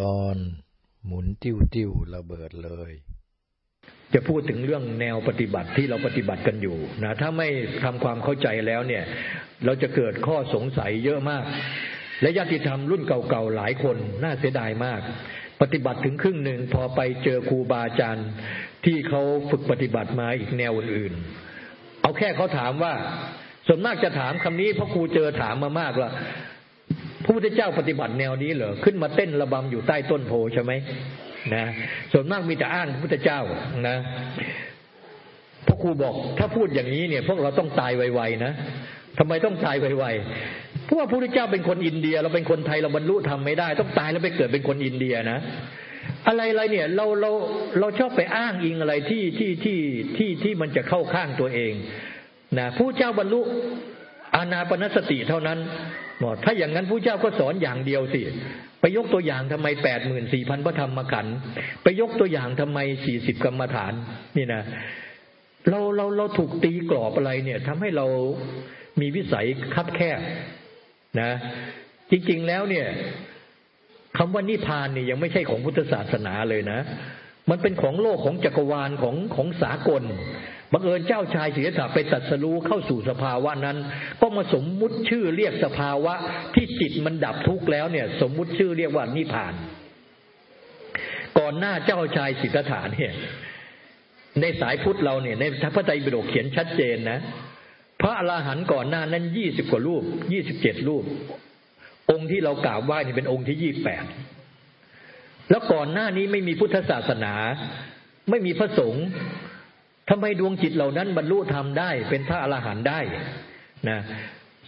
ตอนหมุนติ้วติ้วระเบิดเลย จะพูดถึงเรื่องแนวปฏิบัติที่เราปฏิบัติกันอยู่นะถ้าไม่ทำความเข้าใจแล้วเนี่ย เราจะเกิดข้อสงสัยเยอะมาก และญาติธรรมรุ่นเก่าๆหลายคนน่าเสียดายมาก ปฏิบัติถึงครึ่งหนึ่งพอไปเจอครูบาอาจารย์ที่เขาฝึกปฏิบัติมาอีกแนวอื่นๆเอาแค่เขาถามว่าส่วนมากจะถามคำนี้เพราะครูเจอถามมามากแล้ว พระพุทธเจ้าปฏิบัติแนวนี้เหรอขึ้นมาเต้นระบำอยู่ใต้ต้นโพใช่ไหมนะส่วนมากมีแต่อ้างพระพุทธเจ้านะพระครูบอกถ้าพูดอย่างนี้เนี่ย พวกเราต้องตายไวๆนะทำไมต้องตายไวๆเพราะว่าพระพุทธเจ้าเป็นคนอินเดีย เราเป็นคนไทยเราบรรลุทำไม่ได้ ต้องตายแล้วไปเกิดเป็นคนอินเดียนะอะไรอะไรเนี่ยเราเราเราชอบไปอ้างอิงอะไรที่ที่ที่ที่ที่มันจะเข้าข้างตัวเองนะผู้เจ้าบรรลุอานาปนสติเท่านั้น ถ้าอย่างนั้นผู้เจ้าก็สอนอย่างเดียวสิ ไปยกตัวอย่างทำไมแปดหมื่นสี่พันพระธรรมขันธ์ไปยกตัวอย่างทำไมสี่สิบกรรมฐาน นี่นะเราเราเราถูกตีกรอบอะไรเนี่ยทำให้เรามีวิสัยคับแคบนะ จริง ๆแล้วเนี่ยคำว่านิพพานนี่ยังไม่ใช่ของพุทธศาสนาเลยนะ มันเป็นของโลกของจักรวาลของของสากล บังเอิญเจ้าชายเสียสละไปตัดสรู้เข้าสู่สภาวะนั้น ก็มาสมมุติชื่อเรียกสภาวะ ที่จิตมันดับทุกข์แล้วเนี่ย สมมุติชื่อเรียกว่านิพพาน ก่อนหน้าเจ้าชายสิทธัตถะเนี่ย ในสายพุทธเราเนี่ยในพระไตรปิฎกเขียนชัดเจนนะ พระอรหันต์ก่อนหน้านั้นยี่สิบกว่ารูปยี่สิบเจ็ดรูป องค์ที่เรากราบไหว้นี่เป็นองค์ที่ยี่แปดแล้วก่อนหน้านี้ไม่มีพุทธศาสนา ไม่มีพระสงฆ์ ทำไมดวงจิตเหล่านั้นบรรลุธรรมได้ เป็นพระอรหันต์ได้นะ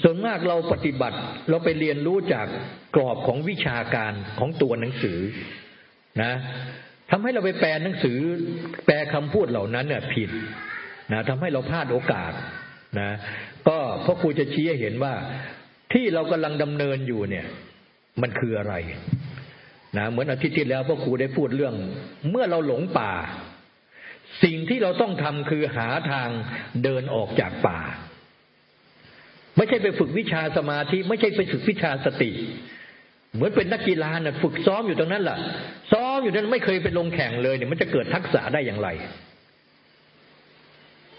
ส่วนมากเราปฏิบัติเราไปเรียนรู้จากกรอบของวิชาการของตัวหนังสือนะทำให้เราไปแปลหนังสือ แปลคำพูดเหล่านั้นเนี่ยผิดนะทำให้เราพลาดโอกาสนะก็พ่อครูจะชี้ให้เห็นว่าที่เรากำลังดำเนินอยู่เนี่ย มันคืออะไรนะเหมือนอาทิตย์ที่แล้วพ่อครูได้พูดเรื่อง เมื่อเราหลงป่า สิ่งที่เราต้องทำคือหาทางเดินออกจากป่า ไม่ใช่ไปฝึกวิชาสมาธิ ไม่ใช่ไปฝึกวิชาสติ เหมือนเป็นนักกีฬานะ่ะ ฝึกซ้อมอยู่ตรงนั้นแหละซ้อมอยู่นั้นไม่เคยไปลงแข่งเลยเนี่ยมันจะเกิดทักษะได้อย่างไร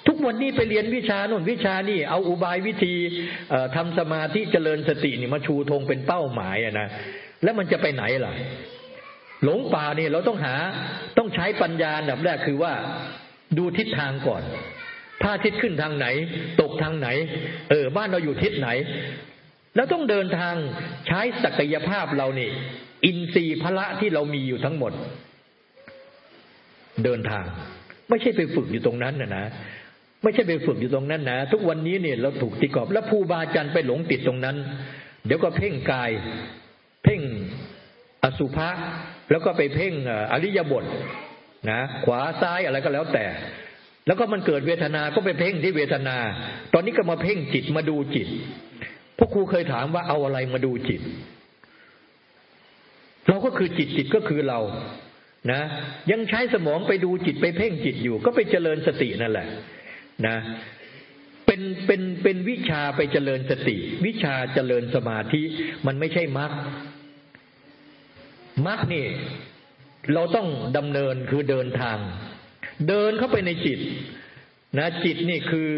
ทุกวันนี้ไปเรียนวิชาโน่นวิชานี่เอาอุบายวิธีทำสมาธิเจริญสตินี่มาชูธงเป็นเป้าหมายอะนะแล้วมันจะไปไหนล่ะ หลงป่าเนี่ยเราต้องหาต้องใช้ปัญญาดับแรกคือว่าดูทิศทางก่อนพระอาทิตย์ขึ้นทางไหน ตกทางไหน เออ บ้านเราอยู่ทิศไหน แล้วต้องเดินทางใช้ศักยภาพเรานี่ อินทรีย์พละที่เรามีอยู่ทั้งหมด เดินทาง ไม่ใช่ไปฝึกอยู่ตรงนั้นนะนะไม่ใช่ไปฝึกอยู่ตรงนั้นนะทุกวันนี้เนี่ยเราถูกติกรอบแล้วภูบาอาจารย์ไปหลงติดตรงนั้น เดี๋ยวก็เพ่งกาย เพ่งอสุภะ แล้วก็ไปเพ่งอริยบทนะขวาซ้ายอะไรก็แล้วแต่ แล้วก็มันเกิดเวทนาก็ไปเพ่งที่เวทนา ตอนนี้ก็มาเพ่งจิตมาดูจิตพวกครูเคยถามว่าเอาอะไรมาดูจิต เราก็คือจิตจิตก็คือเรานะ ยังใช้สมองไปดูจิตไปเพ่งจิตอยู่ ก็ไปเจริญสตินั่นแหละ นะ เป็นเป็นเป็นวิชาไปเจริญสติ วิชาเจริญสมาธิ มันไม่ใช่มรรค มรรคนี่เราต้องดำเนินคือเดินทาง เดินเข้าไปในจิต นะจิตนี่คือ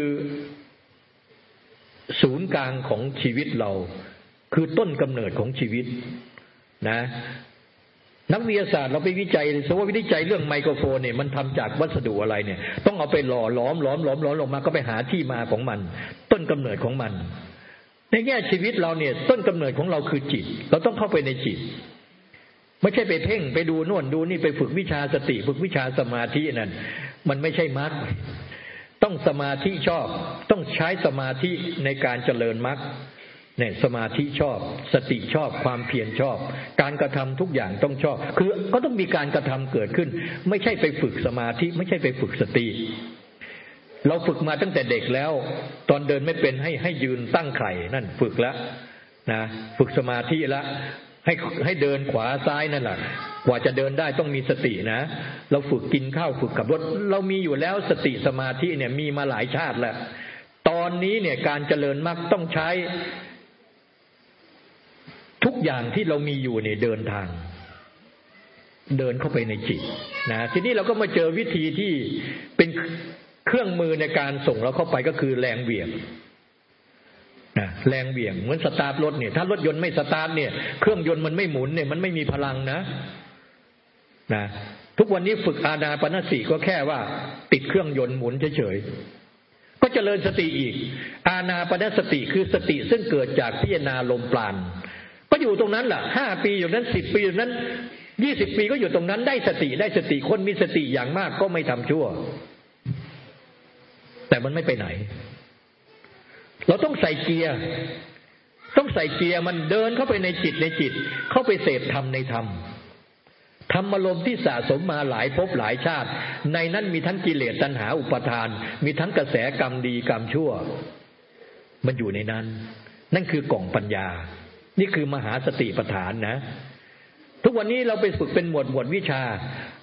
ศูนย์กลางของชีวิตเรา คือต้นกำเนิดของชีวิต นะ นักวิทยาศาสตร์เราไปวิจัยสมมติวิจัยเรื่องไมโครโฟนเนี่ยมันทำจากวัสดุอะไรเนี่ย ต้องเอาไปหล่อล้อมล้อมล้อมล้อมลงมาก็ไปหาที่มาของมัน ต้นกำเนิดของมัน ในแง่ชีวิตเราเนี่ย ต้นกำเนิดของเราคือจิต เราต้องเข้าไปในจิต ไม่ใช่ไปเพ่งไปดูโน่นดูนี่ไปฝึกวิชาสติ ฝึกวิชาสมาธินั่นมันไม่ใช่มรรคต้องสมาธิชอบ ต้องใช้สมาธิในการเจริญมรรคเนี่ยสมาธิชอบ สติชอบความเพียรชอบ การกระทำทุกอย่างต้องชอบ คือก็ต้องมีการกระทำเกิดขึ้น ไม่ใช่ไปฝึกสมาธิ ไม่ใช่ไปฝึกสติเราฝึกมาตั้งแต่เด็กแล้ว ตอนเดินไม่เป็นให้ให้ยืนตั้งไข่นั่นฝึกแล้วนะฝึกสมาธิแล้ว ให้ให้เดินขวาซ้ายนั่นแหละกว่าจะเดินได้ต้องมีสตินะ เราฝึกกินข้าวฝึกขับรถ เรามีอยู่แล้วสติสมาธิเนี่ยมีมาหลายชาติแล้ว ตอนนี้เนี่ยการเจริญมรรคต้องใช้ ทุกอย่างที่เรามีอยู่เนี่ยเดินทาง เดินเข้าไปในจิตนะทีนี้เราก็มาเจอวิธีที่เป็นเครื่องมือในการส่งเราเข้าไปก็คือแรงเบี่ยง นะแรงเบี่ยงเหมือนสตาร์ทรถเนี่ย ถ้ารถยนต์ไม่สตาร์ทเนี่ย เครื่องยนต์มันไม่หมุนเนี่ย มันไม่มีพลังนะนะทุกวันนี้ฝึกอาณาปณสีก็แค่ว่า ติดเครื่องยนต์หมุนเฉยๆก็เจริญสติอีก อาณาปณสติคือสติซึ่งเกิดจากพิจารณาลมปราณก็อยู่ตรงนั้นแหละห้าปีอยู่นั้นสิบปีอยู่นั้นยี่สิบปีก็อยู่ตรงนั้นได้สติได้สติคนมีสติอย่างมากก็ไม่ทำชั่ว แต่มันไม่ไปไหน เราต้องใส่เกียร์ ต้องใส่เกียร์มันเดินเข้าไปในจิตในจิต เข้าไปเสพธรรมในธรรมธรรมลมที่สะสมมาหลายภพหลายชาติ ในนั้นมีทั้งกิเลสตัณหาอุปทาน มีทั้งกระแสกรรมดีกรรมชั่ว มันอยู่ในนั้น นั่นคือกล่องปัญญา นี่คือมหาสติปัฏฐานนะ ทุกวันนี้เราไปฝึกเป็นหมวดหมวดวิชา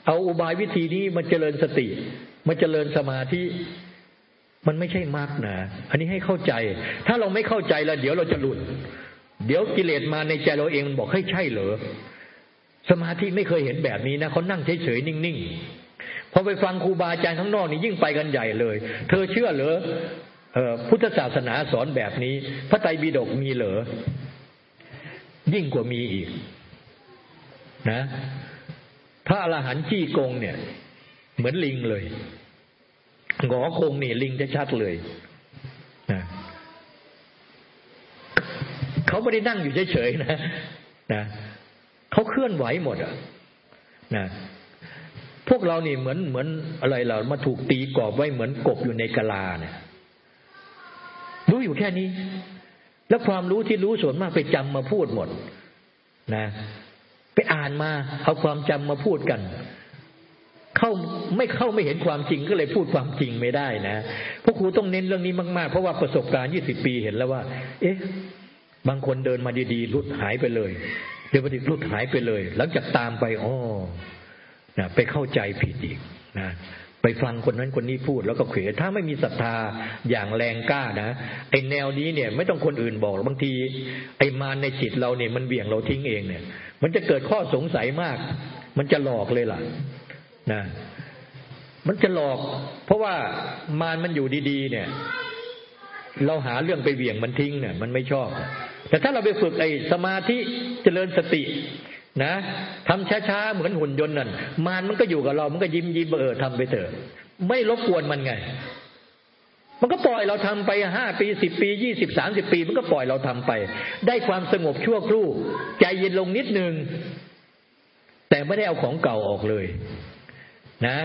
เอาอุบายวิธีนี้มาเจริญสติมาเจริญสมาธิ มันไม่ใช่มากนะอันนี้ให้เข้าใจ ถ้าเราไม่เข้าใจแล้วเดี๋ยวเราจะหลุด เดี๋ยวกิเลสมาในใจเราเองมันบอกให้ใช่เหรอสมาธิไม่เคยเห็นแบบนี้นะเขานั่งเฉยๆนิ่งๆพอไปฟังครูบาอาจารย์ข้างนอกนี่ยิ่งไปกันใหญ่เลย เธอเชื่อเหรอพุทธศาสนาสอนแบบนี้ พระไตรปิฎกมีเหรอยิ่งกว่ามีอีก นะพระอรหันต์จี้กงเนี่ย เหมือนลิงเลย หงอคงนี่ลิงจะชัดเลยนะเขาไม่ได้นั่งอยู่เฉยๆนะนะเขาเคลื่อนไหวหมดอะนะพวกเรานี่เหมือนเหมือนอะไรเรามาถูกตีกรอบไว้เหมือนกบอยู่ในกะลาเนี่ยรู้อยู่แค่นี้ แล้วความรู้ที่รู้ส่วนมากไปจำมาพูดหมด นะ ไปอ่านมาเอาความจำมาพูดกัน เข้าไม่เข้าไม่เห็นความจริงก็เลยพูดความจริงไม่ได้นะพวกครูต้องเน้นเรื่องนี้มากๆ เพราะว่าประสบการณ์ยี่สิบปีเห็นแล้วว่า เอ๊ะ บางคนเดินมาดีๆรุดหายไปเลยเดี๋ยวพอดีรุดหายไปเลย หลังจากตามไปอ๋อนะไปเข้าใจผิดอีกนะไปฟังคนนั้นคนนี้พูดแล้วก็เขวถ้าไม่มีศรัทธาอย่างแรงกล้านะไอแนวนี้เนี่ย ไม่ต้องคนอื่นบอกบางที ไอมารในจิตเราเนี่ยมันเบี่ยงเราทิ้งเองเนี่ย มันจะเกิดข้อสงสัยมาก มันจะหลอกเลยล่ะ นะมันจะหลอก เพราะว่ามารมันอยู่ดี ๆ เนี่ย เราหาเรื่องไปเบี่ยงมันทิ้งเนี่ยมันไม่ชอบ แต่ถ้าเราไปฝึกไอ้สมาธิเจริญสตินะทำช้าๆเหมือนหุ่นยนต์นั่นมารมันก็อยู่กับเรา มันก็ยิ้มยิ้มเออทำไปเถอะ ไม่รบกวนมันไง มันก็ปล่อยเราทำไปห้าปีสิบปียี่สิบสามสิบปี มันก็ปล่อยเราทำไป ได้ความสงบชั่วครู่ ใจเย็นลงนิดนึงแต่ไม่ได้เอาของเก่าออกเลย นะ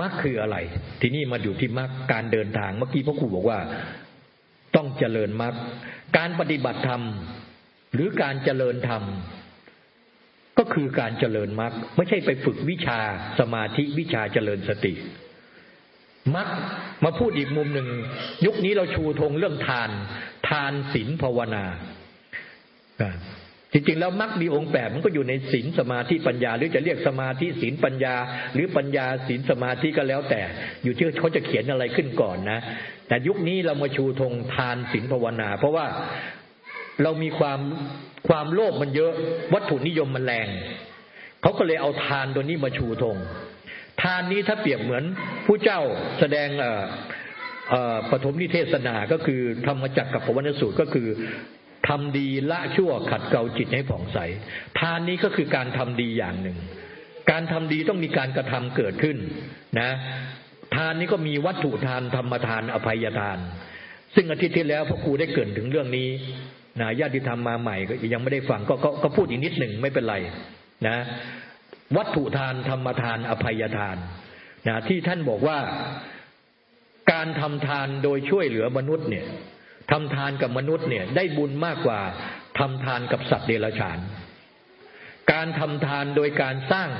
มรรคคืออะไร ที่นี่มาอยู่ที่มรรคการเดินทางเมื่อกี้พ่อครูบอกว่า ต้องเจริญมรรคการปฏิบัติธรรม หรือการเจริญธรรม ก็คือการเจริญมรรคไม่ใช่ไปฝึกวิชาสมาธิวิชาเจริญสติมักมาพูดอีกมุมหนึ่ง ยุคนี้เราชูธงเรื่องทาน ทานศีลภาวนา จริงๆแล้วมักมีองค์แปดมันก็อยู่ในศีลสมาธิปัญญา หรือจะเรียกสมาธิศีลปัญญา หรือปัญญาศีลสมาธิก็แล้วแต่ อยู่ที่เขาจะเขียนอะไรขึ้นก่อนนะ แต่ยุคนี้เรามาชูธงทานศีลภาวนา เพราะว่าเรามีความความโลภมันเยอะวัตถุนิยมมันแรงเขาก็เลยเอาทานตัวนี้มาชูธงทานนี้ถ้าเปรียบเหมือนผู้เจ้าแสดงปฐมนิเทศนาก็คือธรรมจักรกับปวัณสูตรก็คือ ทำดีละชั่วขัดเกลาจิตให้ผ่องใส ทานนี้ก็คือการทำดีอย่างหนึ่ง การทำดีต้องมีการกระทำเกิดขึ้นนะ ทานนี้ก็มีวัตถุทานธรรมทานอภัยทาน ซึ่งอาทิตย์ที่แล้วพ่อครูได้เกินถึงเรื่องนี้นะญาติธรรมมาใหม่ก็ยังไม่ได้ฟังก็ก็พูดอีกนิดหนึ่งไม่เป็นไรนะ วัตถุทานธรรมทานอภัยทานนะที่ท่านบอกว่าการทำทานโดยช่วยเหลือมนุษย์เนี่ย ทำทานกับมนุษย์เนี่ยได้บุญมากกว่าทำทานกับสัตว์เดรัจฉาน การทำทานโดยการสร้าง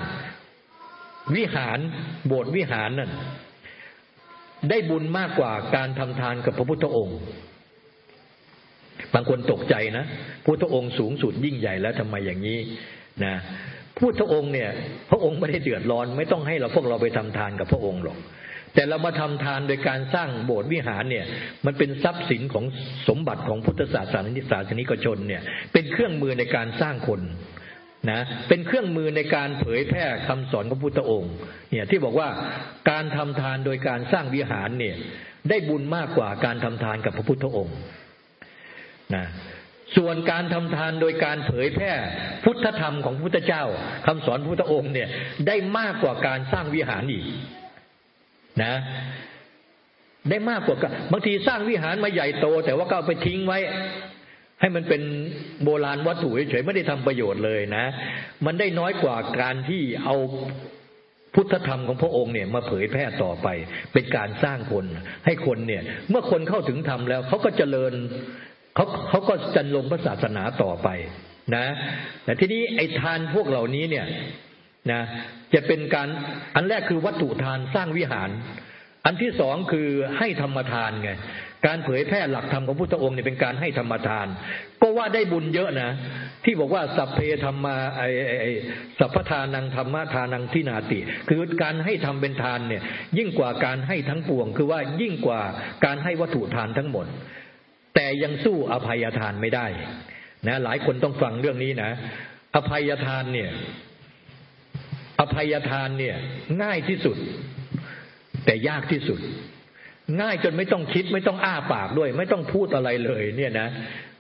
วิหารโบสถ์วิหารนั่นได้บุญมากกว่าการทำทานกับพระพุทธองค์ บางคนตกใจนะพุทธองค์สูงสุดยิ่งใหญ่แล้วทำไมอย่างนี้นะพุทธองค์เนี่ย พระองค์ไม่ได้เดือดร้อน ไม่ต้องให้เราพวกเราไปทำทานกับพระองค์หรอก แต่เรามาทำทานโดยการสร้างโบสถ์วิหารเนี่ย มันเป็นทรัพย์สินของสมบัติของพุทธศาสนาศาสนิกชนเนี่ย เป็นเครื่องมือในการสร้างคนนะเป็นเครื่องมือในการเผยแพร่คำสอนของพุทธองค์เนี่ยที่บอกว่าการทำทานโดยการสร้างวิหารเนี่ย ได้บุญมากกว่าการทำทานกับพระพุทธองค์นะส่วนการทำทานโดยการเผยแพร่พุทธธรรมของพุทธเจ้าคำสอนพุทธองค์เนี่ยได้มากกว่าการสร้างวิหารอีก นะ ได้มากกว่าบางทีสร้างวิหารมาใหญ่โต แต่ว่าก็เอาไปทิ้งไว้ ให้มันเป็นโบราณวัตถุเฉยๆไม่ได้ทำประโยชน์เลยนะ มันได้น้อยกว่าการที่เอาพุทธธรรมของพระองค์เนี่ยมาเผยแพร่ต่อไป เป็นการสร้างคนให้คนเนี่ย เมื่อคนเข้าถึงธรรมแล้วเขาก็เจริญเขาเขาก็จันลงพระศาสนาต่อไปนะแต่ทีนี้ไอ้ทานพวกเหล่านี้เนี่ย นะจะเป็นการอันแรกคือวัตถุทานสร้างวิหาร อันที่สองคือให้ธรรมทานไงการเผยแพร่หลักธรรมของพุทธองค์เนี่ยเป็นการให้ธรรมทาน ก็ว่าได้บุญเยอะนะ ที่บอกว่าสัพเพธรรมาไอไอสัพพทานังธรรมทานังทินาติ คือการให้ทำเป็นทานเนี่ยยิ่งกว่าการให้ทั้งปวง คือว่ายิ่งกว่าการให้วัตถุทานทั้งหมด แต่ยังสู้อภัยทานไม่ได้นะหลายคนต้องฟังเรื่องนี้นะ อภัยทานเนี่ย อภัยทานเนี่ยง่ายที่สุด แต่ยากที่สุด ง่ายจนไม่ต้องคิด ไม่ต้องอ้าปากด้วย ไม่ต้องพูดอะไรเลย เนี่ยนะ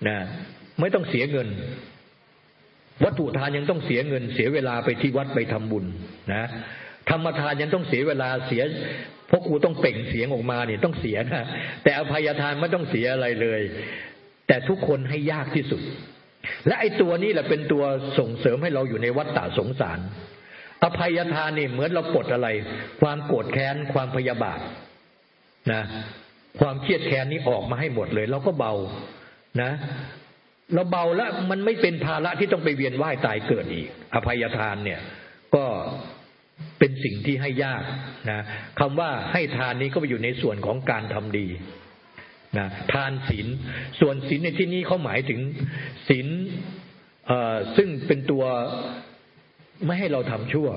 นะไม่ต้องเสียเงิน วัตถุทานยังต้องเสียเงิน เสียเวลาไปที่วัดไปทำบุญนะธรรมทานยังต้องเสียเวลาเสียพราะกูต้องเป่งเสียงออกมาเนี่ยต้องเสียนะแต่อภัยทานไม่ต้องเสียอะไรเลย แต่ทุกคนให้ยากที่สุด และไอ้ตัวนี้แหละเป็นตัวส่งเสริมให้เราอยู่ในวัฏฏะสงสาร อภัยทานนี่เหมือนเราปลดอะไร ความโกรธแค้นความพยาบาทนะความเครียดแค้นนี้ออกมาให้หมดเลย เราก็เบานะ เราเบาแล้วมันไม่เป็นภาระที่ต้องไปเวียนว่ายตายเกิดอีก อภัยทานเนี่ย ก็เป็นสิ่งที่ให้ยากนะคำว่าให้ทานนี้ก็ไปอยู่ในส่วนของการทำดีนะทานศีลส่วนศีลในที่นี้เขาหมายถึงศีลซึ่งเป็นตัว ไม่ให้เราทำชั่ว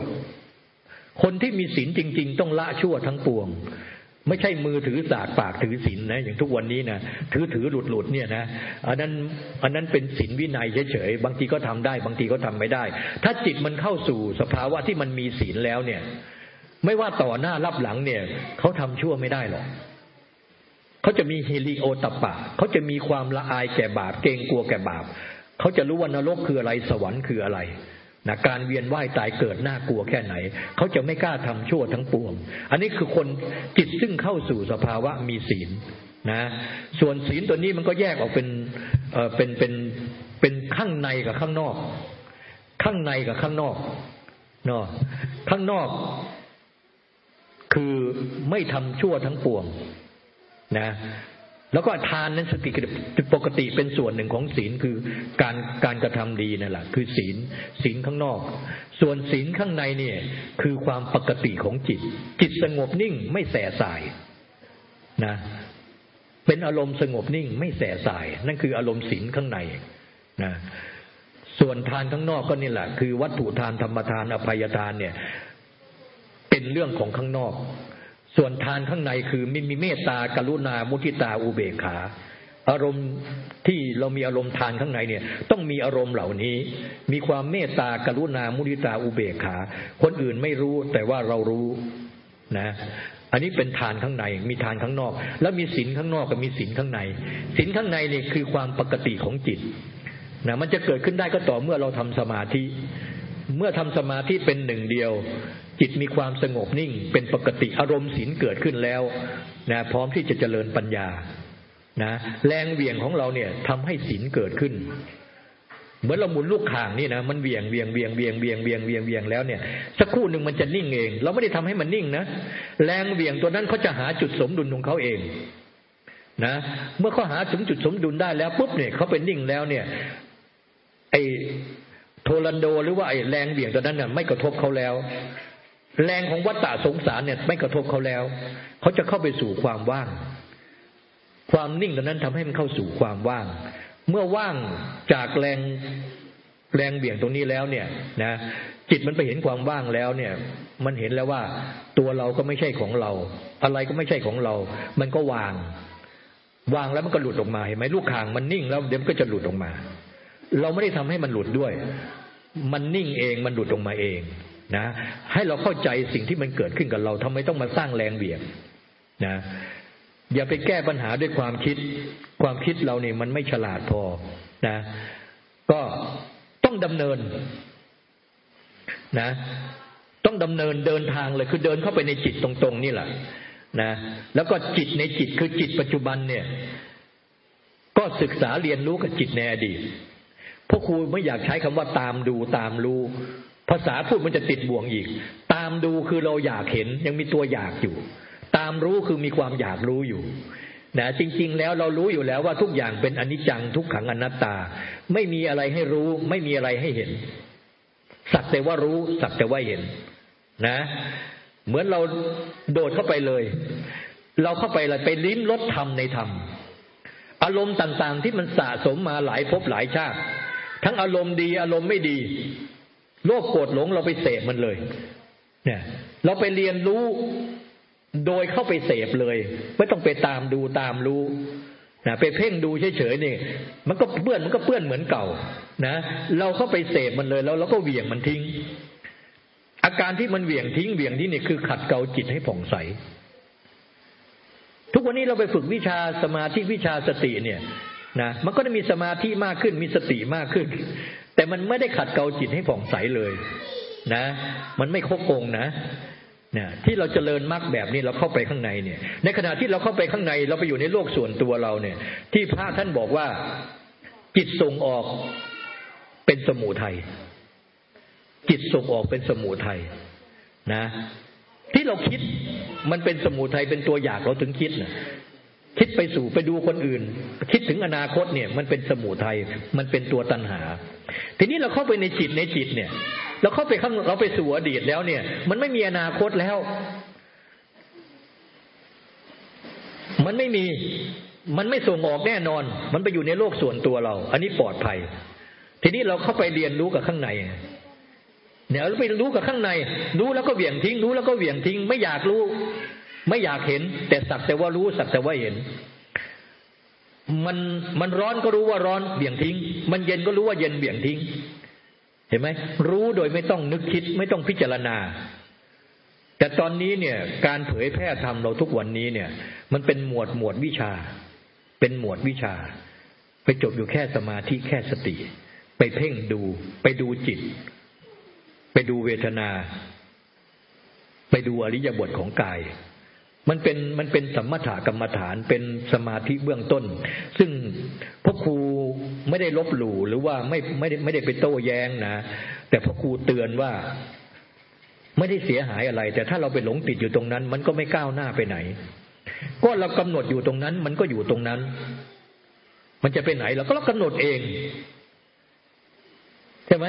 คนที่มีศีลจริง ๆ ต้องละชั่วทั้งปวง ไม่ใช่มือถือศาสตร์ปากถือศีลนะ อย่างทุกวันนี้นะถือถือหลุดหลุดเนี่ยนะอันนั้นอันนั้นเป็นศีลวินัยเฉยๆบางทีก็ทำได้ บางทีก็ทำไม่ได้ ถ้าจิตมันเข้าสู่สภาวะที่มันมีศีลแล้วเนี่ย ไม่ว่าต่อหน้ารับหลังเนี่ยเขาทำชั่วไม่ได้หรอกเขาจะมีเฮลิโอตปะ เขาจะมีความละอายแก่บาป เกรงกลัวแก่บาป เขาจะรู้ว่านรกคืออะไร สวรรค์คืออะไร นะการเวียนว่ายตายเกิดน่ากลัวแค่ไหน เขาจะไม่กล้าทำชั่วทั้งปวง อันนี้คือคนจิตซึ่งเข้าสู่สภาวะมีศีลนะส่วนศีลตัวนี้มันก็แยกออกเป็นเออเป็นเป็นเป็นข้างในกับข้างนอก ข้างในกับข้างนอกเนาะข้างนอกคือไม่ทำชั่วทั้งปวงนะ แล้วก็ทานนั้นสติปกติเป็นส่วนหนึ่งของศีลคือการการกระทำดีนั่นแหละคือศีลศีลข้างนอก ส่วนศีลข้างในเนี่ยคือความปกติของจิต จิตสงบนิ่งไม่แสสายนะเป็นอารมณ์สงบนิ่งไม่แสสาย นั่นคืออารมณ์ศีลข้างในนะส่วนทานข้างนอกก็นี่แหละ คือวัตถุทานธรรมทานอภัยทานเนี่ย เป็นเรื่องของข้างนอก ส่วนทานข้างในคือมีมีเมตตากรุณามุทิตาอุเบกขา อารมณ์ที่เรามีอารมณ์ทานข้างในเนี่ย ต้องมีอารมณ์เหล่านี้ มีความเมตตากรุณามุทิตาอุเบกขา คนอื่นไม่รู้แต่ว่าเรารู้นะ อันนี้เป็นทานข้างใน มีทานข้างนอก แล้วมีศีลข้างนอกกับมีศีลข้างในศีลข้างในนี่คือความปกติของจิตนะมันจะเกิดขึ้นได้ก็ต่อเมื่อเราทำสมาธิ เมื่อทำสมาธิเป็นหนึ่งเดียว จิตมีความสงบนิ่ง เป็นปกติอารมณ์ศีลเกิดขึ้นแล้วนะพร้อมที่จะเจริญปัญญานะแรงเหวี่ยงของเราเนี่ยทำให้ศีลเกิดขึ้น เหมือนเราหมุนลูกข่างนี่นะมันเหวี่ยงเวียงเวียงเวียงเวียงเวียงเวียงเวียงแล้วเนี่ย สักครู่หนึ่งมันจะนิ่งเอง เราไม่ได้ทำให้มันนิ่งนะแรงเหวี่ยงตัวนั้นเขาจะหาจุดสมดุลของเขาเองนะ เมื่อเขาหาถึงจุดสมดุลได้แล้วปุ๊บเนี่ยเขาเป็นนิ่งแล้วเนี่ย ไอโทรันโดหรือว่าไอแรงเหวี่ยงตัวนั้นน่ยไม่กระทบเขาแล้ว แรงของวัฏฏะสงสารเนี่ย ไม่กระทบเขาแล้ว เขาจะเข้าไปสู่ความว่าง ความนิ่งตอนนั้นทำให้มันเข้าสู่ความว่าง เมื่อว่างจากแรงแรงเบี่ยงตรงนี้แล้วเนี่ยนะจิตมันไปเห็นความว่างแล้วเนี่ย มันเห็นแล้วว่า ตัวเราก็ไม่ใช่ของเรา อะไรก็ไม่ใช่ของเรา มันก็วาง วางแล้วมันก็หลุดออกมาเห็นไหมลูกข่างมันนิ่งแล้วเดี๋ยวมันก็จะหลุดออกมา เราไม่ได้ทำให้มันหลุดด้วย มันนิ่งเองมันดุดออกมาเอง นะให้เราเข้าใจสิ่งที่มันเกิดขึ้นกับเราทำไมต้องมาสร้างแรงเบี่ยงนะอย่าไปแก้ปัญหาด้วยความคิด ความคิดเราเนี่ยมันไม่ฉลาดพอนะ ก็ต้องดำเนินนะ ต้องดำเนินเดินทางเลยคือเดินเข้าไปในจิตตรง ๆ นี่แหละนะแล้วก็จิตในจิตคือจิตปัจจุบันเนี่ย ก็ศึกษาเรียนรู้กับจิตในอดีตพราะครูไม่อยากใช้คำว่าตามดูตามรู้ ภาษาพูดมันจะติดบ่วงอีก ตามดูคือเราอยากเห็นยังมีตัวอยากอยู่ ตามรู้คือมีความอยากรู้อยู่นะจริง ๆ แล้วเรารู้อยู่แล้วว่าทุกอย่างเป็นอนิจจังทุกขังอนัตตา ไม่มีอะไรให้รู้ ไม่มีอะไรให้เห็น สักแต่ว่ารู้ สักแต่ว่าเห็น นะ เหมือนเราโดดเข้าไปเลย เราเข้าไปอะไรไปลิ้มรสธรรมในธรรม อารมณ์ต่าง ๆ ที่มันสะสมมาหลายภพหลายชาติ ทั้งอารมณ์ดี อารมณ์ไม่ดี โลภโกรธหลงเราไปเสพมันเลย เนี่ย เราไปเรียนรู้โดยเข้าไปเสพเลย ไม่ต้องไปตามดูตามรู้นะไปเพ่งดูเฉยๆนี่ มันก็เปื้อนมันก็เปื้อนเหมือนเก่า นะเราเข้าไปเสพมันเลยแล้วเราก็เหวี่ยงมันทิ้ง อาการที่มันเหวี่ยงทิ้งเหวี่ยงที่นี่คือขัดเกลาจิตให้ผ่องใส ทุกวันนี้เราไปฝึกวิชาสมาธิวิชาสติเนี่ยนะมันก็ได้มีสมาธิมากขึ้นมีสติมากขึ้น แต่มันไม่ได้ขัดเกลาจิตให้ผ่องใสเลยนะ มันไม่ครบองนะเนี่ยที่เราจเจริญมรรคแบบนี้เราเข้าไปข้างในเนี่ย ในขณะที่เราเข้าไปข้างในเราไปอยู่ในโลกส่วนตัวเราเนี่ย ที่พระท่านบอกว่าจิตส่งออกเป็นสมุทัยจิตส่งออกเป็นสมุทัยนะ ที่เราคิดมันเป็นสมุทัยเป็นตัวอยากเราถึงคิดนะคิดไปสู่ไปดูคนอื่น คิดถึงอนาคตเนี่ย มันเป็นสมุทัยมันเป็นตัวตัณหา ทีนี้เราเข้าไปในจิตในจิตเนี่ย เราเข้าไปข้างเราไปสู่อดีตแล้วเนี่ย มันไม่มีอนาคตแล้ว มันไม่มีมันไม่ส่งออกแน่นอน มันไปอยู่ในโลกส่วนตัวเรา อันนี้ปลอดภัย ทีนี้เราเข้าไปเรียนรู้กับข้างในเนี่ยเราไปรู้กับข้างใน รู้แล้วก็เหวี่ยงทิ้ง รู้แล้วก็เหวี่ยงทิ้ง ไม่อยากรู้ ไม่อยากเห็น แต่สักแต่ว่ารู้สักแต่ว่าเห็น มันมันร้อนก็รู้ว่าร้อนเบี่ยงทิ้ง มันเย็นก็รู้ว่าเย็นเบี่ยงทิ้ง เห็นไหมรู้โดยไม่ต้องนึกคิด ไม่ต้องพิจารณา แต่ตอนนี้เนี่ย การเผยแพร่ธรรมเราทุกวันนี้เนี่ย มันเป็นหมวดหมวดวิชา เป็นหมวดวิชา ไปจบอยู่แค่สมาธิแค่สติ ไปเพ่งดู ไปดูจิต ไปดูเวทนา ไปดูอริยบทของกาย มันเป็นมันเป็นสัมมาถะกรรมฐานเป็นสมาธิเบื้องต้น ซึ่งพ่อครูไม่ได้ลบหลู่หรือว่าไม่ไม่ได้ไม่ได้ไปโต้แย้งนะแต่พ่อครูเตือนว่าไม่ได้เสียหายอะไร แต่ถ้าเราไปหลงติดอยู่ตรงนั้น มันก็ไม่ก้าวหน้าไปไหน ก็เรากำหนดอยู่ตรงนั้น มันก็อยู่ตรงนั้น มันจะไปไหนเราก็เรากำหนดเองใช่ไหม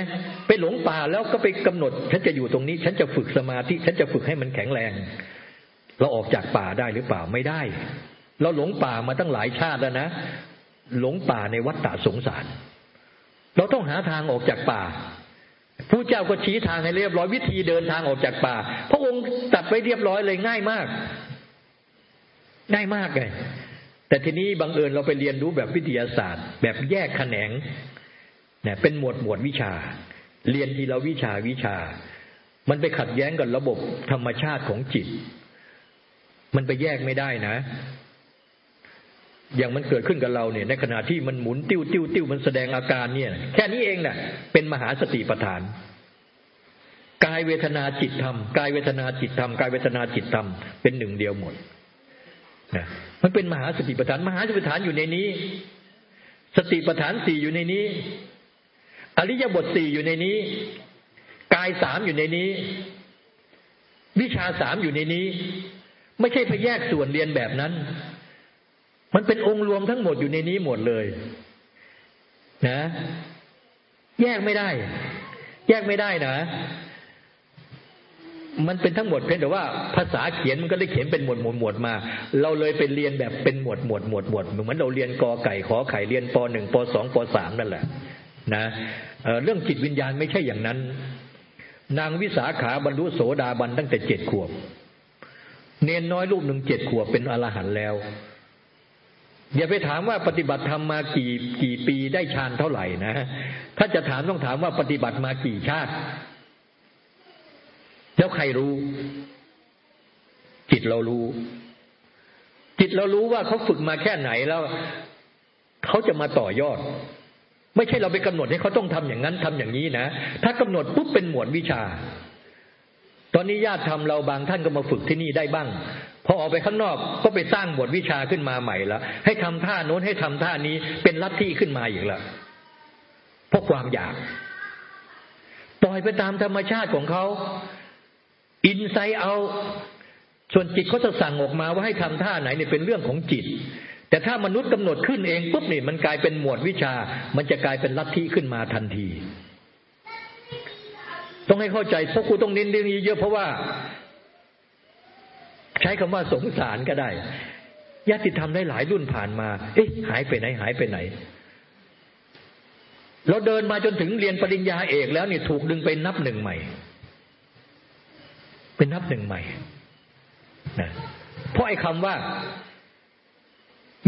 ไปหลงป่าแล้วก็ไปกำหนด ฉันจะอยู่ตรงนี้ ฉันจะฝึกสมาธิฉันจะฝึกให้มันแข็งแรง เราออกจากป่าได้หรือเปล่าไม่ได้ เราหลงป่ามาตั้งหลายชาติแล้วนะ หลงป่าในวัฏฏะสงสาร เราต้องหาทางออกจากป่าผู้เจ้าก็ชี้ทางให้เรียบร้อยวิธีเดินทางออกจากป่า พระองค์ตัดไว้เรียบร้อยเลยง่ายมาก ง่ายมากเลยแต่ทีนี้บังเอิญเราไปเรียนรู้แบบวิทยาศาสตร์ แบบแยกแขนงเนี่ยเป็นหมวดหมวดวิชา เรียนทีละวิชาวิชา มันไปขัดแย้งกับระบบธรรมชาติของจิต มันไปแยกไม่ได้นะ อย่างมันเกิดขึ้นกับเราเนี่ย ในขณะที่มันหมุนติ้วติ้วติ้วมันแสดงอาการเนี่ย แค่นี้เองนะ่ะ เป็นมหาสติปัฏฐานกายเวทนาจิตธรรมกายเวทนาจิตธรรมกายเวทนาจิตธรรมเป็นหนึ่งเดียวหมดนะมันเป็นมหาสติปัฏฐาน มหาสติปัฏฐานอยู่ในนี้ สติปัฏฐานสี่อยู่ในนี้ อริยบทสี่อยู่ในนี้ กายสามอยู่ในนี้ วิชาสามอยู่ในนี้ ไม่ใช่ไปแยกส่วนเรียนแบบนั้น มันเป็นองค์รวมทั้งหมดอยู่ในนี้หมดเลย นะ แยกไม่ได้ แยกไม่ได้นะมันเป็นทั้งหมดเพียงแต่ว่าภาษาเขียนมันก็ได้เขียนเป็นหมวดหมวดหมวดมา เราเลยไปเรียนแบบเป็นหมวดหมวดหมวดหมวดเหมือนเราเรียนกอไก่ขอไข่เรียนปหนึ่งปสองปสามนั่นแหละ นะเรื่องจิตวิญญาณไม่ใช่อย่างนั้น นางวิสาขาบรรลุโสดาบันตั้งแต่เจ็ดขวบ เนนน้อยรูปหนึ่งเจ็ดขวบเป็นอรหันต์แล้ว อย่าไปถามว่าปฏิบัติธรรมมากี่กี่ปีได้ฌานเท่าไหร่นะ ถ้าจะถามต้องถามว่าปฏิบัติมากี่ชาติ แล้วใครรู้ จิตเรารู้ จิตเรารู้ว่าเขาฝึกมาแค่ไหนแล้วเขาจะมาต่อยอดไม่ใช่เราไปกำหนดให้เขาต้องทำอย่างนั้นทำอย่างนี้นะ ถ้ากำหนดปุ๊บเป็นหมวดวิชา ตอนนี้ญาติทำเราบางท่านก็มาฝึกที่นี่ได้บ้างพอออกไปข้างนอกก็ไปสร้างบทวิชาขึ้นมาใหม่ละให้ทำท่าโน้นให้ทำท่านี้เป็นลัทธิขึ้นมาอีกละเพราะความอยาก ปล่อยไปตามธรรมชาติของเขาอินไซเอาส่วนจิตเขาจะสั่งออกมาว่าให้ทำท่าไหนเนี่ยเป็นเรื่องของจิต แต่ถ้ามนุษย์กำหนดขึ้นเองปุ๊บนี่มันกลายเป็นหมวดวิชา มันจะกลายเป็นลัทธิขึ้นมาทันที ต้องให้เข้าใจพวกครูต้องเน้นเรื่องนี้เยอะเพราะว่า ใช้คำว่าสงสารก็ได้ญาติธรรมได้หลายรุ่นผ่านมา เอ๊ะหายไปไหนหายไปไหน เราเดินมาจนถึงเรียนปริญญาเอกแล้วนี่ถูกดึงไปนับหนึ่งใหม่ เป็นนับหนึ่งใหม่นะเพราะไอ้คำว่า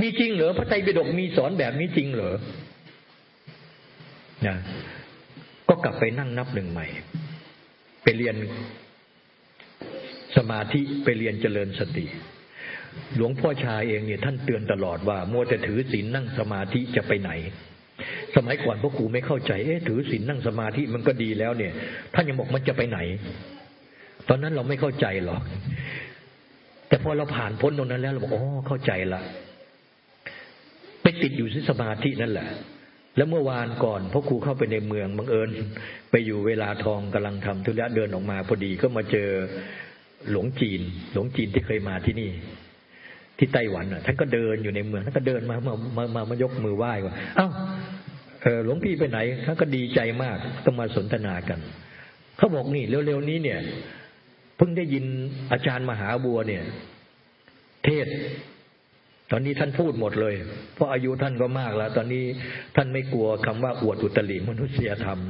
มีจริงเหรอพระไตรปิฎกมีสอนแบบนี้จริงเหรอนะก็กลับไปนั่งนับหนึ่งใหม่ ไปเรียนสมาธิไปเรียนเจริญสติ หลวงพ่อชาเองเนี่ยท่านเตือนตลอดว่ามัวแต่ถือศีลนั่งสมาธิจะไปไหน สมัยก่อนพ่อครูไม่เข้าใจเอ๊ะถือศีลนั่งสมาธิมันก็ดีแล้วเนี่ย ท่านยังบอกมันจะไปไหน ตอนนั้นเราไม่เข้าใจหรอก แต่พอเราผ่านพ้นตรงนั้นแล้วเราบอกอ๋อเข้าใจละไปติดอยู่ที่สมาธินั่นแหละ แล้วเมื่อวานก่อนพ่อครูเข้าไปในเมืองบังเอิญ ไปอยู่เวลาทองกำลังทำธุระเดินออกมาพอดีก็มาเจอหลวงจีน หลวงจีนที่เคยมาที่นี่ ที่ไต้หวันอะท่านก็เดินอยู่ในเมืองท่านก็เดินมามามามามายกมือไหว้ว่าเอ้าเออหลวงพี่ไปไหนท่านก็ดีใจมากก็มาสนทนากันเขาบอกนี่เร็วๆนี้เนี่ยเพิ่งได้ยินอาจารย์มหาบัวเนี่ย เทศ ตอนนี้ท่านพูดหมดเลย เพราะอายุท่านก็มากแล้ว ตอนนี้ท่านไม่กลัวคำว่าอวดอุตริมนุษยธรรม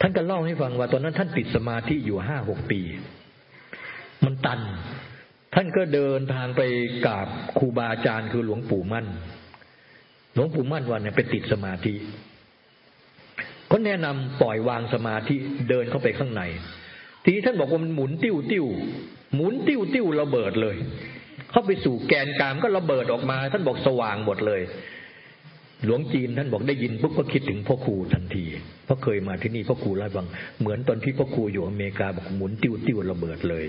ท่านก็เล่าให้ฟังว่า ตอนนั้นท่านติดสมาธิอยู่ห้าหกปี มันตัน ท่านก็เดินทางไปกราบครูบาอาจารย์คือหลวงปู่มั่น หลวงปู่มั่นวันนี้ไปติดสมาธิก็แนะนำปล่อยวางสมาธิเดินเข้าไปข้างใน ทีนี้ท่านบอกว่ามันหมุนติ้วติ้วหมุนติ้วติ้วระเบิดเลย เข้าไปสู่แกนกลางก็ระเบิดออกมา ท่านบอกสว่างหมดเลย หลวงจีนท่านบอกได้ยินปุ๊บก็คิดถึงพ่อครูทันที เพราะเคยมาที่นี่พ่อครูเล่าฟัง เหมือนตอนที่พ่อครูอยู่อเมริกาบอกหมุนติ้วติ้วระเบิดเลย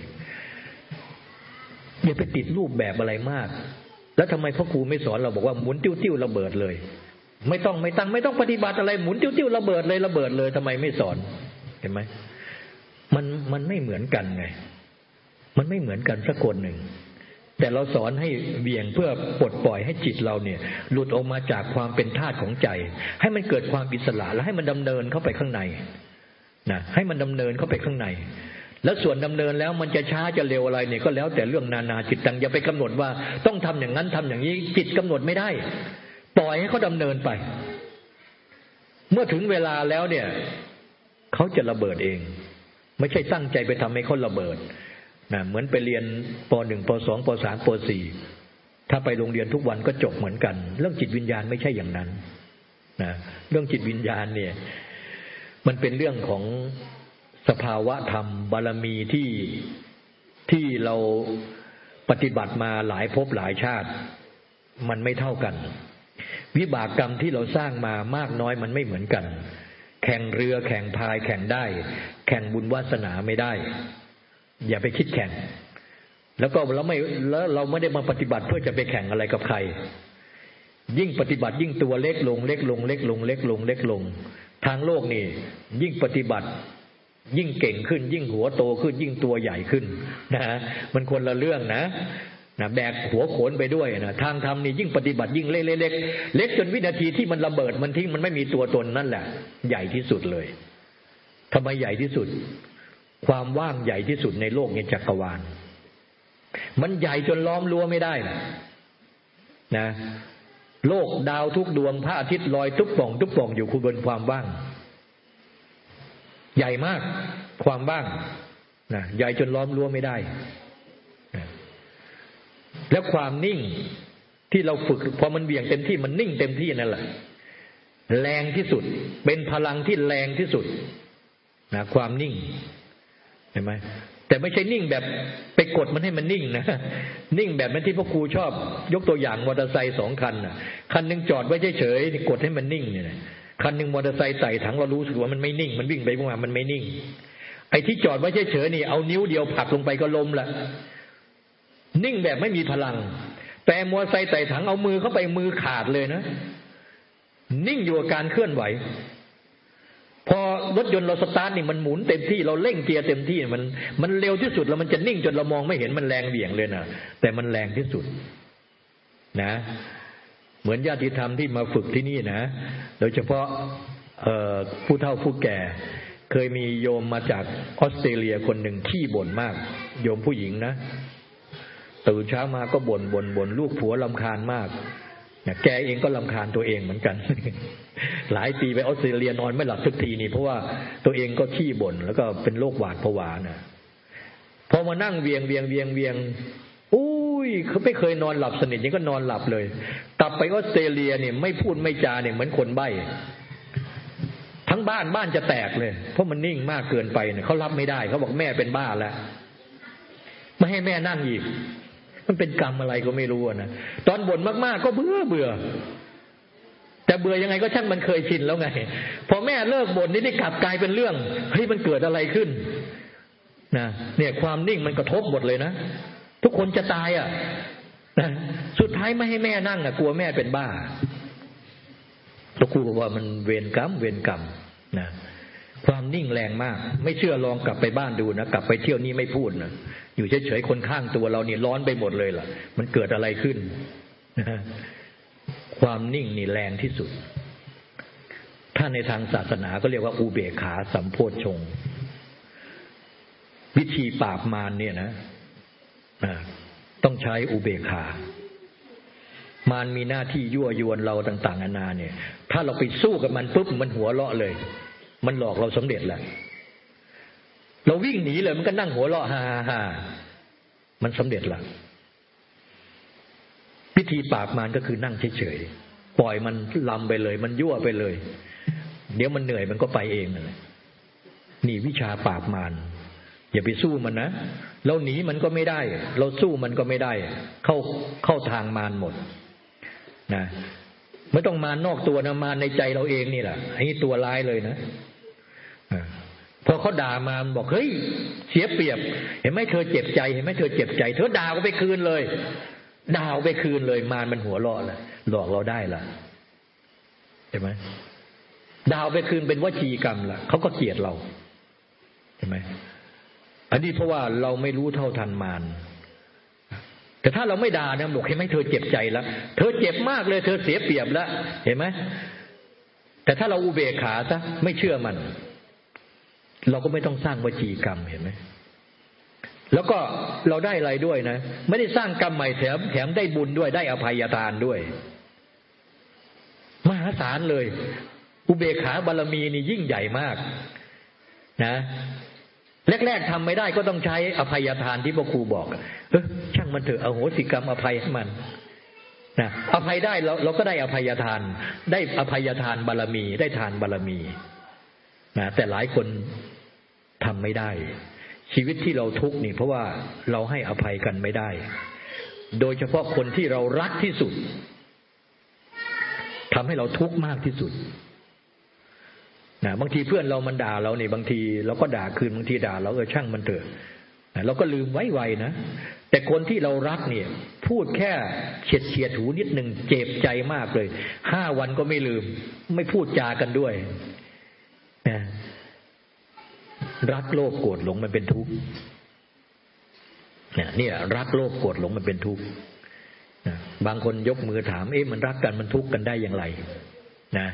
อย่าไปติดรูปแบบอะไรมาก แล้วทำไมพ่อครูไม่สอนเราบอกว่าหมุนติ้วติ้วระเบิดเลย ไม่ต้องไม่ตั้งไม่ต้องปฏิบัติอะไรหมุนติ้วติ้วระเบิดเลยระเบิดเลยทำไมไม่สอนเห็นไหมมันมันไม่เหมือนกันไง มันไม่เหมือนกันสักคนหนึ่ง แต่เราสอนให้เบี่ยงเพื่อปลดปล่อยให้จิตเราเนี่ย หลุดออกมาจากความเป็นธาตุของใจ ให้มันเกิดความอิสระแล้วให้มันดำเนินเข้าไปข้างในนะให้มันดำเนินเข้าไปข้างใน แล้วส่วนดำเนินแล้วมันจะช้าจะเร็วอะไรเนี่ยก็แล้วแต่เรื่องนานาจิตตังอย่าไปกำหนดว่าต้องทำอย่างนั้นทำอย่างนี้ จิตกำหนดไม่ได้ ปล่อยให้เขาดาเนินไป เมื่อถึงเวลาแล้วเนี่ยเขาจะระเบิดเอง ไม่ใช่ตั้งใจไปทำให้เขาระเบิด นะเหมือนไปเรียนปหนึ่งปสองปสามปสี่ถ้าไปโรงเรียนทุกวันก็จบเหมือนกัน เรื่องจิตวิญญาณไม่ใช่อย่างนั้นนะเรื่องจิตวิญญาณเนี่ย มันเป็นเรื่องของสภาวะธรรมบารมีที่ที่เราปฏิบัติมาหลายภพหลายชาติ มันไม่เท่ากัน วิบากกรรมที่เราสร้างมามากน้อยมันไม่เหมือนกัน แข่งเรือแข่งพายแข่งได้ แข่งบุญวาสนาไม่ได้ อย่าไปคิดแข่ง แล้วก็เราไม่แล้วเราไม่ได้มาปฏิบัติเพื่อจะไปแข่งอะไรกับใคร ยิ่งปฏิบัติยิ่งตัวเล็กลง เล็กลง เล็กลง เล็กลง เล็กลง ทางโลกนี่ ยิ่งปฏิบัติ ยิ่งเก่งขึ้น ยิ่งหัวโตขึ้น ยิ่งตัวใหญ่ขึ้นนะฮะมันคนละเรื่องนะนะแบกหัวโขนไปด้วยนะทางธรรมนี่ยิ่งปฏิบัติยิ่งเล็กเล็กเล็กจนวินาทีที่มันระเบิดมันทิ้งมันไม่มีตัวตนนั่นแหละ ใหญ่ที่สุดเลยทำไมใหญ่ที่สุด ความว่างใหญ่ที่สุดในโลกในจักรวาล มันใหญ่จนล้อมรั้วไม่ได้นะนะ โลกดาวทุกดวงพระอาทิตย์ลอยทุกป่องทุกป่องอยู่คูบนความว่าง ใหญ่มากความว่างนะใหญ่จนล้อมรั้วไม่ได้นะแล้วความนิ่งที่เราฝึกพอมันเบี่ยงเต็มที่มันนิ่งเต็มที่นั่นแหละแรงที่สุด เป็นพลังที่แรงที่สุดนะความนิ่ง ห็นไหมแต่ไม่ใช่นิ่งแบบไปกดมันให้มันนิ่งนะ นิ่งแบบนั้นที่พ่อครูชอบ ยกตัวอย่างมอเตอร์ไซค์สองคันนะคันหนึ่งจอดไว้เฉยๆกดให้มันนิ่งเนี่ยคันหนึ่งมอเตอร์ไซค์ไต่ถังเรารู้สึกว่ามันไม่นิ่ง มันวิ่งไปมามันไม่นิ่ง ไอ้ที่จอดไว้เฉยๆนี่เอานิ้วเดียวผลักลงไปก็ล้มละนิ่งแบบไม่มีพลัง แต่มอเตอร์ไซค์ไต่ถังเอามือเข้าไปมือขาดเลยนะ นิ่งอยู่กับการเคลื่อนไหว พอรถยนต์เราสตาร์ทนี่มันหมุนเต็มที่เราเร่งเกียร์เต็มที่มัน มันเร็วที่สุดแล้วมันจะนิ่งจนเรามองไม่เห็นมันแรงเบี่ยงเลยนะแต่มันแรงที่สุด นะ เหมือนญาติธรรมที่มาฝึกที่นี่นะโดยเฉพาะผู้เฒ่าผู้แก่ เคยมีโยมมาจากออสเตรเลียคนหนึ่งขี้บ่นมาก โยมผู้หญิงนะตื่นเช้ามาก็บ่นบ่นบ่นลูกผัวลำคาญมากแกเองก็ลำคาญตัวเองเหมือนกัน หลายปีไปออสเตรเลียนอนไม่หลับสักทีนี่เพราะว่าตัวเองก็ขี้บ่นแล้วก็เป็นโรคหวาดผวานะพอมานั่งเวียงเวียงเวียงเวียงอุ้ยเขาไม่เคยนอนหลับสนิทยังก็นอนหลับเลย กลับไปออสเตรเลียเนี่ยไม่พูดไม่จาเนี่ยเหมือนคนใบ้ทั้งบ้านบ้านจะแตกเลย เพราะมันนิ่งมากเกินไปเนี่ยเขารับไม่ได้เขาบอกแม่เป็นบ้าแล้วไม่ให้แม่นั่งอีกมันเป็นกรรมอะไรก็ไม่รู้นะตอนบ่นมากๆ ก็เบื่อเบื่อ แต่เบื่อยังไงก็ช่างมันเคยชินแล้วไง พอแม่เลิกบ่นนี่ได้กลับกลายเป็นเรื่องเฮ้ยมันเกิดอะไรขึ้นนะเนี่ยความนิ่งมันกระทบหมดเลยนะ ทุกคนจะตายอะนะสุดท้ายไม่ให้แม่นั่งอะ กลัวแม่เป็นบ้าตะครูบอกว่ามันเวรกรรม เวรกรรมนะความนิ่งแรงมาก ไม่เชื่อลองกลับไปบ้านดูนะกลับไปเที่ยวนี้ไม่พูดนะอยู่เฉยๆคนข้างตัวเรานี่ร้อนไปหมดเลยล่ะ มันเกิดอะไรขึ้นนะ ความนิ่งนี่แรงที่สุด ถ้าในทางศาสนาก็เรียกว่าอุเบกขาสัมโพชงวิธีปราบมารเนี่ยนะต้องใช้อุเบกขามารมีหน้าที่ยั่วยวนเราต่างๆนานาเนี่ย ถ้าเราไปสู้กับมันปุ๊บมันหัวเราะเลย มันหลอกเราสำเร็จแหละเราวิ่งหนีเลยมันก็นั่งหัวเราะฮ่าฮ่ามันสำเร็จละ พิธีปราบมารก็คือนั่งเฉยๆปล่อยมันลำไปเลย มันยั่วไปเลย เดี๋ยวมันเหนื่อยมันก็ไปเองเลยนี่วิชาปราบมารอย่าไปสู้มันนะเราหนีมันก็ไม่ได้ เราสู้มันก็ไม่ได้ เข้าเข้าทางมารหมด นะไม่ต้องมานอกตัวนะมารในใจเราเองนี่แหละอันนี้ตัวร้ายเลยนะพอเขาด่ามาบอกเฮ้ยเสียเปรียบ เห็นไหมเธอเจ็บใจ เห็นไหมเธอเจ็บใจ เธอด่าก็ไปคืนเลย ด่าไปคืนเลยมารมันหัวเราะละหลอกเราได้ละเห็นไหมดาวไปคืนเป็นวจีกรรมละเขาก็เกลียดเราเห็นไหมอันนี้เพราะว่าเราไม่รู้เท่าทันมารแต่ถ้าเราไม่ด่าเนี่ยบอกเห็นไหมเธอเจ็บใจแล้วเธอเจ็บมากเลย เธอเสียเปรียบแล้วเห็นไหมแต่ถ้าเราอุเบกขาซะไม่เชื่อมัน เราก็ไม่ต้องสร้างวจีกรรมเห็นไหม แล้วก็เราได้อะไรด้วยนะ ไม่ได้สร้างกรรมใหม่แถมแถมได้บุญด้วยได้อภัยทานด้วย มหาศาลเลย อุเบกขาบารมีนี่ยิ่งใหญ่มาก นะแรกๆทำไม่ได้ก็ต้องใช้อภัยทานที่พ่อครูบอกเออช่างมันเถอะอโหสิกรรมอภัยให้มันนะอภัยได้เราเราก็ได้อภัยทาน ได้อภัยทานบารมี ได้ทานบารมีนะแต่หลายคนทำไม่ได้ ชีวิตที่เราทุกข์นี่ เพราะว่าเราให้อภัยกันไม่ได้ โดยเฉพาะคนที่เรารักที่สุดทำให้เราทุกข์มากที่สุดนะบางทีเพื่อนเรามันด่าเราเนี่ยบางทีเราก็ด่าคืนบางทีด่าเราเออช่างมันเถอะนะเราก็ลืมไว้ไวนะแต่คนที่เรารักเนี่ย พูดแค่เฉียดเฉียดหูนิดหนึ่งเจ็บใจมากเลยห้าวันก็ไม่ลืม ไม่พูดจากันด้วยนะ รักโลภโกรธหลงมันเป็นทุกข์เนี่ยรักโลภโกรธหลงมันเป็นทุกข์บางคนยกมือถาม เอ๊ะมันรักกันมันทุกข์กันได้อย่างไร นะ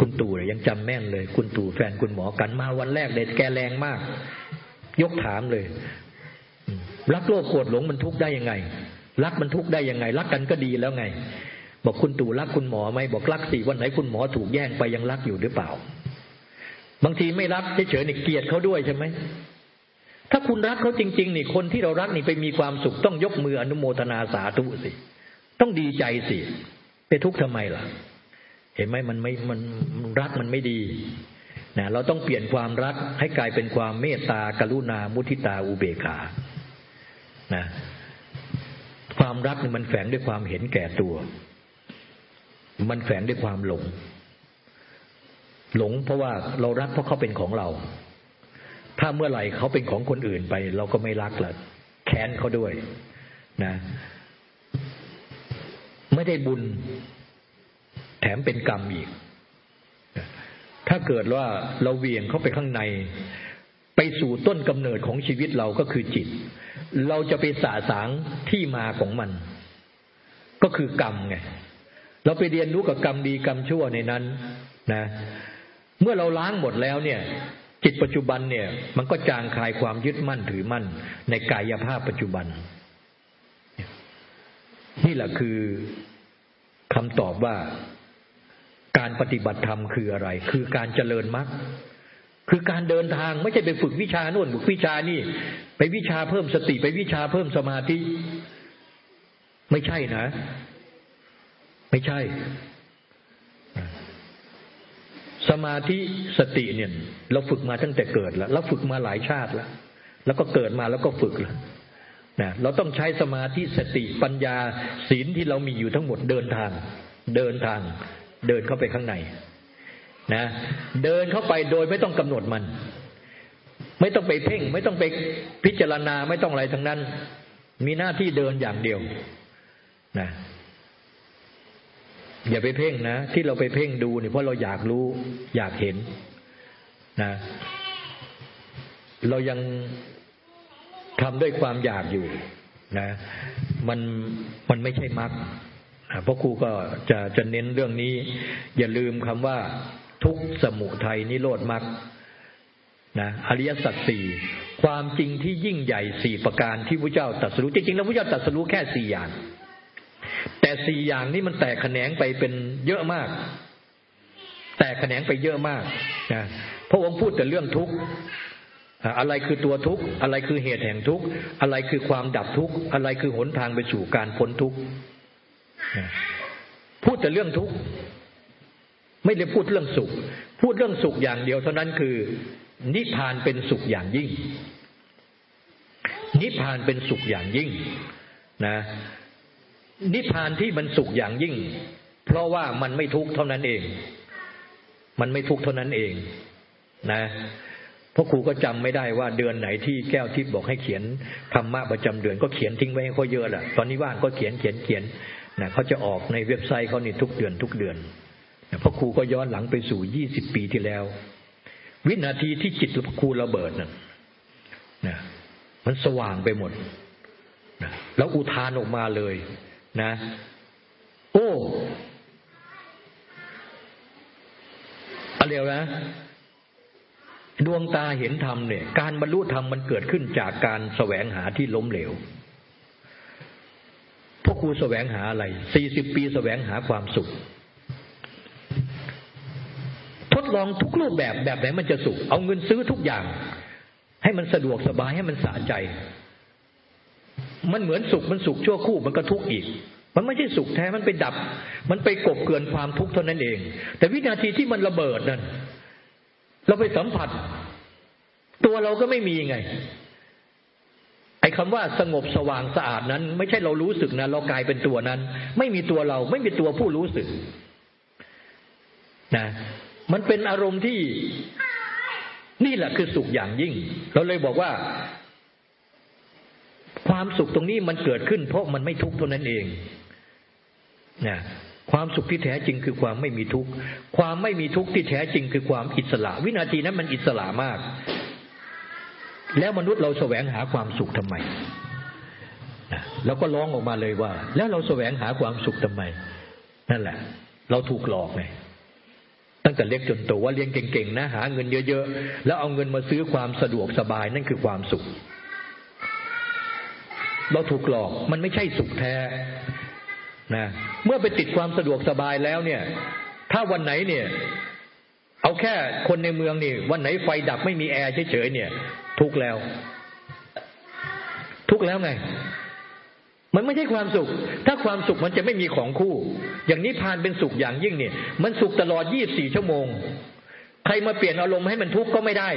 คุณตู่ยังจำแม่นเลย คุณตู่แฟนคุณหมอกันมาวันแรกเด็ดแกแรงมาก ยกถามเลย รักโลภโกรธหลงมันทุกข์ได้ยังไง รักมันทุกข์ได้ยังไง รักกันก็ดีแล้วไง บอกคุณตู่รักคุณหมอไหมบอกรักสิวันไหนคุณหมอถูกแย่งไปยังรักอยู่หรือเปล่า บางทีไม่รักเฉยๆนี่เกลียดเขาด้วยใช่ไหมถ้าคุณรักเขาจริง ๆ นี่คนที่เรารักนี่ไปมีความสุขต้องยกมืออนุโมทนาสาธุสิ ต้องดีใจสิไปทุกข์ทำไมล่ะ เห็นไหมมันไม่มันรักมันไม่ดีนะเราต้องเปลี่ยนความรักให้กลายเป็นความเมตตากรุณามุทิตาอุเบกขานะความรักนี่มันแฝงด้วยความเห็นแก่ตัว มันแฝงด้วยความหลง หลงเพราะว่าเรารักเพราะเขาเป็นของเรา ถ้าเมื่อไหร่เขาเป็นของคนอื่นไป เราก็ไม่รักละแค้นเขาด้วยนะ ไม่ได้บุญ แถมเป็นกรรมอีก ถ้าเกิดว่าเราเวียงเข้าไปข้างใน ไปสู่ต้นกำเนิดของชีวิตเราก็คือจิต เราจะไปสาสางที่มาของมัน ก็คือกรรมไง เราไปเรียนรู้กับกรรมดีกรรมชั่วในนั้นนะ เมื่อเราล้างหมดแล้วเนี่ย จิตปัจจุบันเนี่ย มันก็จางคลายความยึดมั่นถือมั่น ในกายภาพปัจจุบัน นี่แหละคือคำตอบว่าการปฏิบัติธรรมคืออะไร คือการเจริญมรรคคือการเดินทางไม่ใช่ไปฝึกวิชาโน่นฝึกวิชานี่ ไปวิชาเพิ่มสติไปวิชาเพิ่มสมาธิ ไม่ใช่นะ ไม่ใช่ สมาธิสติเนี่ย เราฝึกมาตั้งแต่เกิดแล้วเราฝึกมาหลายชาติแล้ว แล้วก็เกิดมาแล้วก็ฝึกแล้วนะเราต้องใช้สมาธิสติปัญญาศีลที่เรามีอยู่ทั้งหมดเดินทาง เดินทาง เดินเข้าไปข้างในนะเดินเข้าไปโดยไม่ต้องกำหนดมัน ไม่ต้องไปเพ่ง ไม่ต้องไปพิจารณาไม่ต้องอะไรทั้งนั้น มีหน้าที่เดินอย่างเดียวนะ อย่าไปเพ่งนะ ที่เราไปเพ่งดูเนี่ยเพราะเราอยากรู้ อยากเห็นนะ เรายังทำด้วยความอยากอยู่นะ มันมันไม่ใช่มรรคเพราะครูก็จะจะเน้นเรื่องนี้ อย่าลืมคำว่า ทุกสมุทัยนิโรธมรรคนะอริยสัจสี่ความจริงที่ยิ่งใหญ่สี่ประการที่พระเจ้าตรัสรู้จริงๆแล้วพระเจ้าตรัสรู้แค่สี่อย่าง แต่สี่อย่างนี้มันแตกแขนงไปเป็นเยอะมาก แตกแขนงไปเยอะมากนะพระองค์พูดแต่เรื่องทุกข์อะไรคือตัวทุกข์ อะไรคือเหตุแห่งทุกข์ อะไรคือความดับทุกข์ อะไรคือหนทางไปสู่การพ้นทุกข์พูดแต่เรื่องทุกข์ ไม่ได้พูดเรื่องสุข พูดเรื่องสุขอย่างเดียวเท่านั้นคือ นิพพานเป็นสุขอย่างยิ่ง นิพพานเป็นสุขอย่างยิ่ง นะ นิพพานที่มันสุขอย่างยิ่ง เพราะว่ามันไม่ทุกข์เท่านั้นเอง มันไม่ทุกข์เท่านั้นเอง นะพราะครูก็จำไม่ได้ว่าเดือนไหนที่แก้วทิพย์บอกให้เขียนธรรมะประจำเดือนก็เขียนทิ้งไว้ให้เขาเยอะแหละตอนนี้ว่างก็เขียนเขียนเขียนนะเขาจะออกในเว็บไซต์เขานี่ทุกเดือนทุกเดือนพราะครูก็ย้อนหลังไปสู่ยี่สิบปีที่แล้ว วินาทีที่จิตพระครูระเบิดนั่นนะมันสว่างไปหมดนะแล้วอุทานออกมาเลย นะ โอ้อะไรนะ ดวงตาเห็นธรรมเนี่ย การบรรลุธรรมมันเกิดขึ้นจากการแสวงหาที่ล้มเหลวพวกครูแสวงหาอะไรสี่สิบปีแสวงหาความสุข ทดลองทุกรูปแบบแบบไหนมันจะสุข เอาเงินซื้อทุกอย่าง ให้มันสะดวกสบายให้มันสะใจ มันเหมือนสุขมันสุขชั่วคู่มันก็ทุกข์อีก มันไม่ใช่สุขแท้มันไปดับ มันไปกบเกินความทุกข์เท่านั้นเอง แต่วินาทีที่มันระเบิดนั่นเราไปสัมผัส ตัวเราก็ไม่มีไง ไอ้คำว่าสงบสว่างสะอาดนั้น ไม่ใช่เรารู้สึกนะเรากลายเป็นตัวนั้น ไม่มีตัวเรา ไม่มีตัวผู้รู้สึกนะมันเป็นอารมณ์ที่นี่แหละคือสุขอย่างยิ่ง เราเลยบอกว่า ความสุขตรงนี้มันเกิดขึ้น เพราะมันไม่ทุกข์เท่านั้นเองนะความสุขที่แท้จริงคือความไม่มีทุกข์ ความไม่มีทุกข์ที่แท้จริงคือความอิสระ วินาทีนั้นมันอิสระมาก แล้วมนุษย์เราแสวงหาความสุขทำไมเราก็ร้องออกมาเลยว่า แล้วเราแสวงหาความสุขทำไม นั่นแหละ เราถูกหลอกไงตั้งแต่เล็กจนโตว่าเรียนเก่งๆนะหาเงินเยอะๆ แล้วเอาเงินมาซื้อความสะดวกสบายนั่นคือความสุข เราถูกหลอก มันไม่ใช่สุขแท้นะเมื่อไปติดความสะดวกสบายแล้วเนี่ย ถ้าวันไหนเนี่ย เอาแค่คนในเมืองนี่ วันไหนไฟดับไม่มีแอร์เฉยๆเนี่ย ทุกแล้ว ทุกแล้วไง มันไม่ใช่ความสุข ถ้าความสุขมันจะไม่มีของคู่ อย่างนี้พานเป็นสุขอย่างยิ่งเนี่ย มันสุขตลอดยี่สี่ชั่วโมง ใครมาเปลี่ยนอารมณ์ให้มันทุกข์ก็ไม่ได้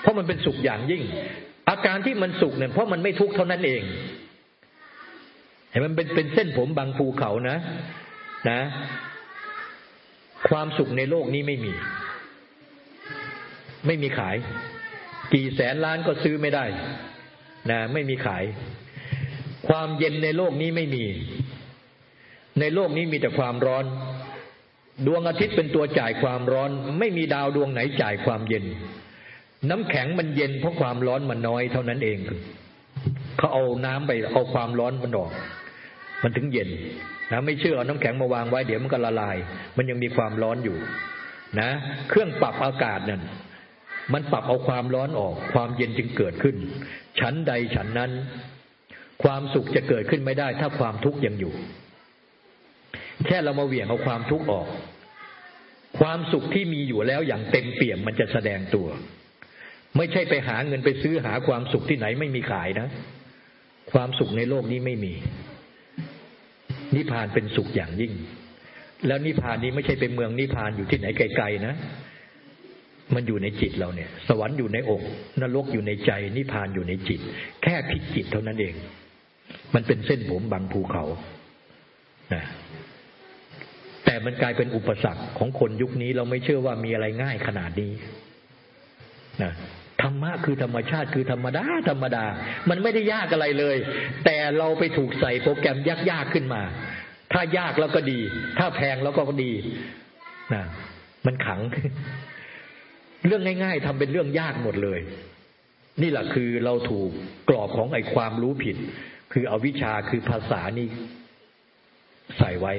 เพราะมันเป็นสุขอย่างยิ่ง อาการที่มันสุขเนี่ยเพราะมันไม่ทุกข์เท่านั้นเองเห็นมันเป็นเป็นเส้นผมบางภูเขานะ นะ ความสุขในโลกนี้ไม่มี ไม่มีขาย กี่แสนล้านก็ซื้อไม่ได้ นะ ไม่มีขาย ความเย็นในโลกนี้ไม่มี ในโลกนี้มีแต่ความร้อน ดวงอาทิตย์เป็นตัวจ่ายความร้อน ไม่มีดาวดวงไหนจ่ายความเย็น น้ำแข็งมันเย็นเพราะความร้อนมันน้อยเท่านั้นเองเขาเอาน้ำไปเอาความร้อนมันออก มันถึงเย็นนะไม่เชื่อเอาน้ำแข็งมาวางไว้เดี๋ยวมันก็ละลาย มันยังมีความร้อนอยู่ นะ เครื่องปรับอากาศนั่นมันปรับเอาความร้อนออก ความเย็นจึงเกิดขึ้นฉันใดฉันนั้น ความสุขจะเกิดขึ้นไม่ได้ ถ้าความทุกข์ยังอยู่ แค่เรามาเหวี่ยงเอาความทุกข์ออก ความสุขที่มีอยู่แล้วอย่างเต็มเปี่ยมมันจะแสดงตัว ไม่ใช่ไปหาเงินไปซื้อหาความสุขที่ไหนไม่มีขายนะ ความสุขในโลกนี้ไม่มี นิพพานเป็นสุขอย่างยิ่ง แล้วนิพพานนี้ไม่ใช่เป็นเมืองนิพพานอยู่ที่ไหนไกลๆนะ มันอยู่ในจิตเราเนี่ย สวรรค์อยู่ในอกนรกอยู่ในใจ นิพพานอยู่ในจิต แค่พิจิตเท่านั้นเอง มันเป็นเส้นผมบางภูเขานะแต่มันกลายเป็นอุปสรรคของคนยุคนี้เราไม่เชื่อว่ามีอะไรง่ายขนาดนี้นะ ธรรมะคือธรรมชาติคือธรรมดาธรรมดา มันไม่ได้ยากอะไรเลย แต่เราไปถูกใส่โปรแกรมยากๆขึ้นมา ถ้ายากแล้วก็ดี ถ้าแพงแล้วก็ดีนะมันขัง เรื่องง่าย ๆทำเป็นเรื่องยากหมดเลย นี่แหละคือเราถูกกรอบของไอ้ความรู้ผิด คือเอาวิชาคือภาษานี่ใส่ไว้